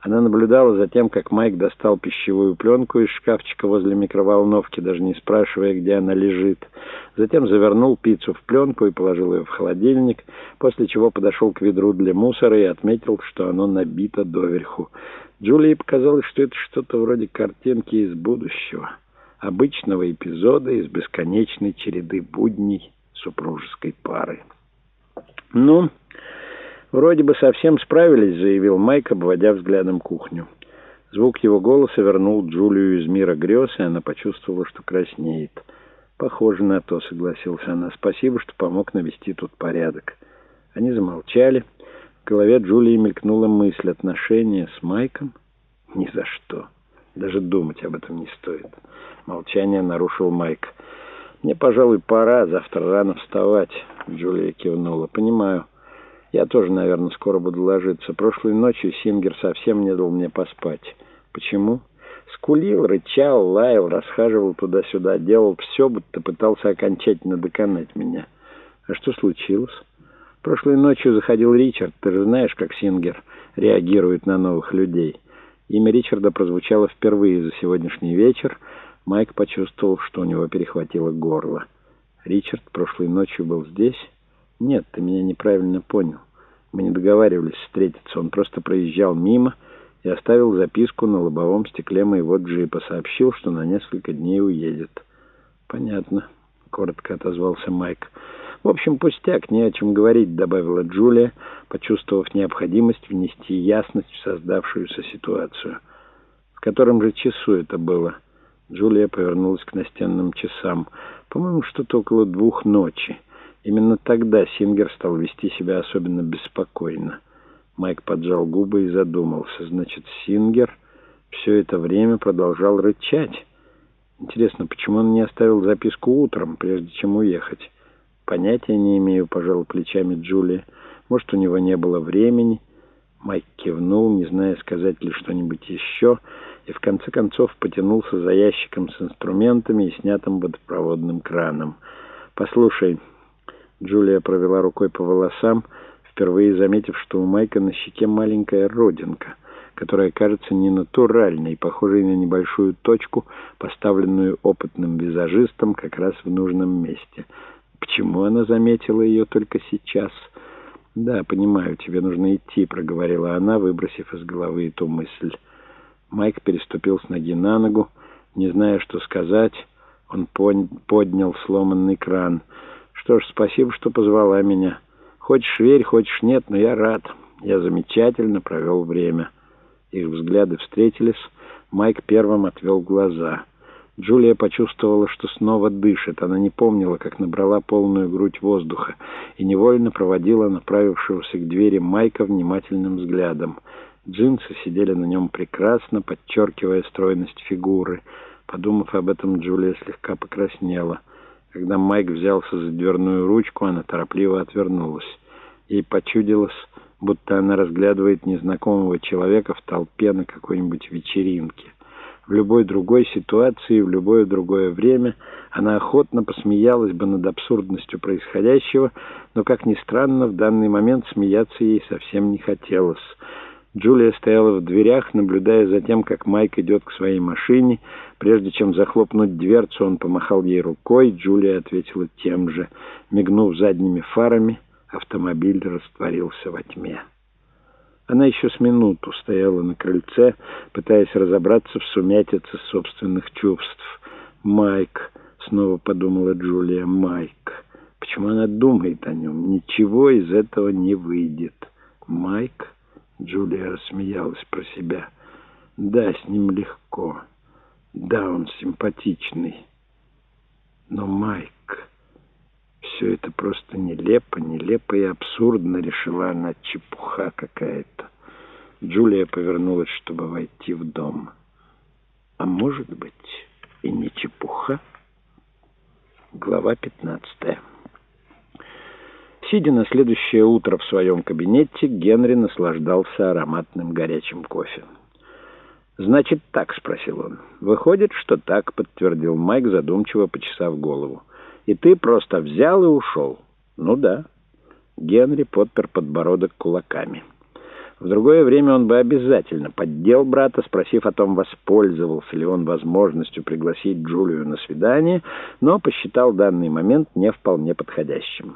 Она наблюдала за тем, как Майк достал пищевую пленку из шкафчика возле микроволновки, даже не спрашивая, где она лежит. Затем завернул пиццу в пленку и положил ее в холодильник, после чего подошел к ведру для мусора и отметил, что оно набито доверху. Джулии показалось, что это что-то вроде картинки из будущего, обычного эпизода из бесконечной череды будней супружеской пары. «Ну...» «Вроде бы совсем справились», — заявил Майк, обводя взглядом кухню. Звук его голоса вернул Джулию из мира грез, и она почувствовала, что краснеет. «Похоже на то», — согласилась она. «Спасибо, что помог навести тут порядок». Они замолчали. В голове Джулии мелькнула мысль отношения с Майком. Ни за что. Даже думать об этом не стоит. Молчание нарушил Майк. «Мне, пожалуй, пора. Завтра рано вставать», — Джулия кивнула. «Понимаю». Я тоже, наверное, скоро буду ложиться. Прошлой ночью Сингер совсем не дал мне поспать. Почему? Скулил, рычал, лаял, расхаживал туда-сюда, делал все, будто пытался окончательно доконать меня. А что случилось? Прошлой ночью заходил Ричард. Ты же знаешь, как Сингер реагирует на новых людей. Имя Ричарда прозвучало впервые за сегодняшний вечер. Майк почувствовал, что у него перехватило горло. Ричард прошлой ночью был здесь... «Нет, ты меня неправильно понял. Мы не договаривались встретиться. Он просто проезжал мимо и оставил записку на лобовом стекле моего джипа. Сообщил, что на несколько дней уедет». «Понятно», — коротко отозвался Майк. «В общем, пустяк, не о чем говорить», — добавила Джулия, почувствовав необходимость внести ясность в создавшуюся ситуацию. «В котором же часу это было?» Джулия повернулась к настенным часам. «По-моему, что-то около двух ночи». Именно тогда Сингер стал вести себя особенно беспокойно. Майк поджал губы и задумался. Значит, Сингер все это время продолжал рычать. Интересно, почему он не оставил записку утром, прежде чем уехать? Понятия не имею, пожал плечами Джулия. Может, у него не было времени? Майк кивнул, не зная, сказать ли что-нибудь еще, и в конце концов потянулся за ящиком с инструментами и снятым водопроводным краном. «Послушай...» Джулия провела рукой по волосам, впервые заметив, что у Майка на щеке маленькая родинка, которая кажется ненатуральной, похожей на небольшую точку, поставленную опытным визажистом как раз в нужном месте. Почему она заметила ее только сейчас? «Да, понимаю, тебе нужно идти», — проговорила она, выбросив из головы эту мысль. Майк переступил с ноги на ногу, не зная, что сказать. Он поднял сломанный кран — что ж, спасибо, что позвала меня. Хочешь верь, хочешь нет, но я рад. Я замечательно провел время. Их взгляды встретились. Майк первым отвел глаза. Джулия почувствовала, что снова дышит. Она не помнила, как набрала полную грудь воздуха и невольно проводила направившегося к двери Майка внимательным взглядом. Джинсы сидели на нем прекрасно, подчеркивая стройность фигуры. Подумав об этом, Джулия слегка покраснела. Когда Майк взялся за дверную ручку, она торопливо отвернулась. Ей почудилось, будто она разглядывает незнакомого человека в толпе на какой-нибудь вечеринке. В любой другой ситуации, в любое другое время она охотно посмеялась бы над абсурдностью происходящего, но, как ни странно, в данный момент смеяться ей совсем не хотелось. Джулия стояла в дверях, наблюдая за тем, как Майк идет к своей машине. Прежде чем захлопнуть дверцу, он помахал ей рукой. Джулия ответила тем же. Мигнув задними фарами, автомобиль растворился во тьме. Она еще с минуту стояла на крыльце, пытаясь разобраться в сумятице собственных чувств. «Майк», — снова подумала Джулия, — «Майк». Почему она думает о нем? Ничего из этого не выйдет. «Майк?» Джулия рассмеялась про себя. Да, с ним легко. Да, он симпатичный. Но Майк... Все это просто нелепо, нелепо и абсурдно, решила она, чепуха какая-то. Джулия повернулась, чтобы войти в дом. А может быть, и не чепуха? Глава пятнадцатая. Сидя на следующее утро в своем кабинете, Генри наслаждался ароматным горячим кофе. «Значит, так?» — спросил он. «Выходит, что так», — подтвердил Майк, задумчиво почесав голову. «И ты просто взял и ушел?» «Ну да». Генри подпер подбородок кулаками. В другое время он бы обязательно поддел брата, спросив о том, воспользовался ли он возможностью пригласить Джулию на свидание, но посчитал данный момент не вполне подходящим.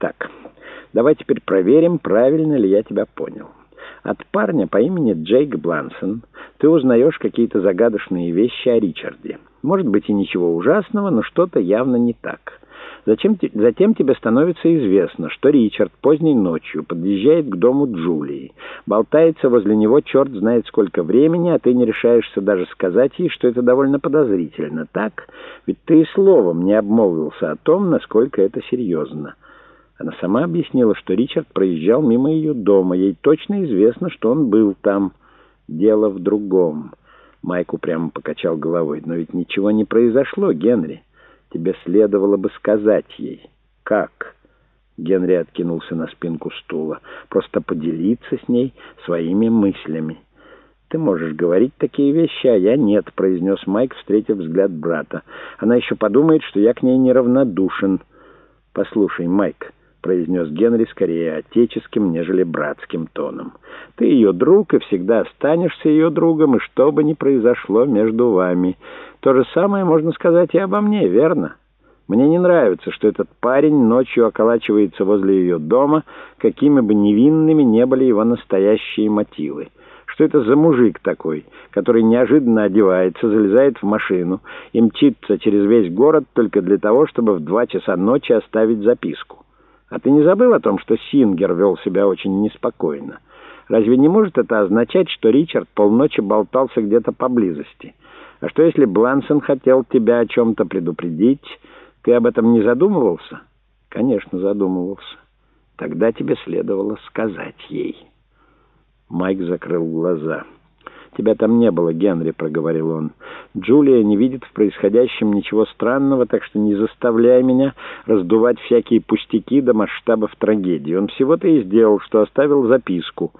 «Так, давай теперь проверим, правильно ли я тебя понял. От парня по имени Джейк Блансон ты узнаешь какие-то загадочные вещи о Ричарде. Может быть и ничего ужасного, но что-то явно не так». Затем, затем тебе становится известно, что Ричард поздней ночью подъезжает к дому Джулии. Болтается возле него черт знает сколько времени, а ты не решаешься даже сказать ей, что это довольно подозрительно. Так? Ведь ты и словом не обмолвился о том, насколько это серьезно. Она сама объяснила, что Ричард проезжал мимо ее дома. Ей точно известно, что он был там. Дело в другом. Майк упрямо покачал головой. Но ведь ничего не произошло, Генри. Тебе следовало бы сказать ей. Как? Генри откинулся на спинку стула. Просто поделиться с ней своими мыслями. «Ты можешь говорить такие вещи, а я нет», — произнес Майк, встретив взгляд брата. «Она еще подумает, что я к ней неравнодушен». «Послушай, Майк», — произнес Генри скорее отеческим, нежели братским тоном. «Ты ее друг и всегда останешься ее другом, и что бы ни произошло между вами. То же самое можно сказать и обо мне, верно? Мне не нравится, что этот парень ночью околачивается возле ее дома, какими бы невинными не были его настоящие мотивы. Что это за мужик такой, который неожиданно одевается, залезает в машину и мчится через весь город только для того, чтобы в два часа ночи оставить записку? А ты не забыл о том, что Сингер вел себя очень неспокойно? Разве не может это означать, что Ричард полночи болтался где-то поблизости?» А что, если Блансон хотел тебя о чем-то предупредить? Ты об этом не задумывался? Конечно, задумывался. Тогда тебе следовало сказать ей. Майк закрыл глаза. «Тебя там не было, Генри», — проговорил он. «Джулия не видит в происходящем ничего странного, так что не заставляй меня раздувать всякие пустяки до масштабов трагедии. Он всего-то и сделал, что оставил записку».